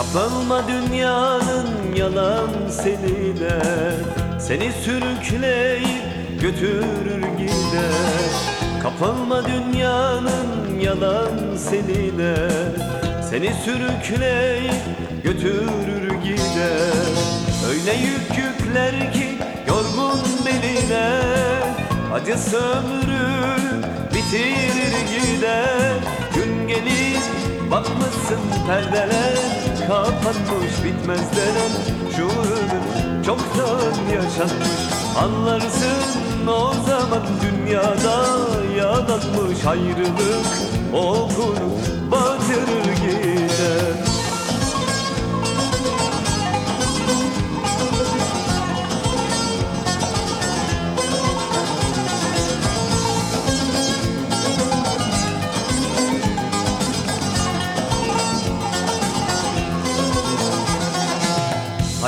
Kapılma dünyanın yalan seninle Seni sürükleyip götürür gider. Kapılma dünyanın yalan seninle Seni sürükleyip götürür gider. Öyle yük yükler ki yorgun beline. Acısı ömrü bitirir gider. Gün gelir bakmışsın perdeler Kapanmış bitmez denen şu ömür Çoktan yaşanmış. Anlarsın o zaman Dünyada yalanmış ayrılık okunu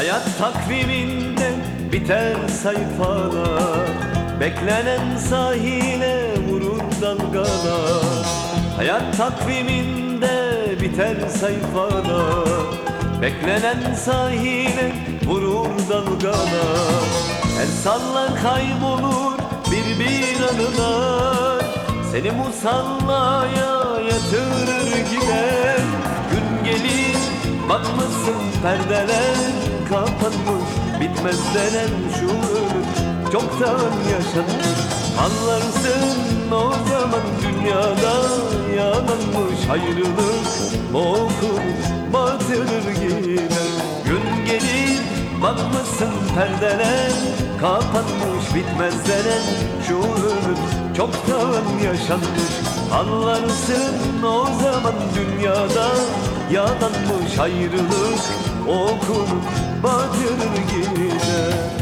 Hayat takviminde biter sayfalar. Beklenen sahile vurur dalgalar Hayat takviminde biter sayfalar. Beklenen sahile vurur dalgalar El salla kaybolur bir bir anılar. Seni musallaya yatırır gider. Gün gelir bakmışsın perdeler kapanmış Bitmez denen şu ömür çoktan yaşanmış Anlarsın o zaman dünyada yalanmış. Ayrılık Okunu batırır gider Gün gelir bakmışsın perdeler kapanmış Bitmez denen şu ömür çoktan yaşanmış Anlarsın o zaman dünyada yalanmış. Ayrılık Okunu batırır gider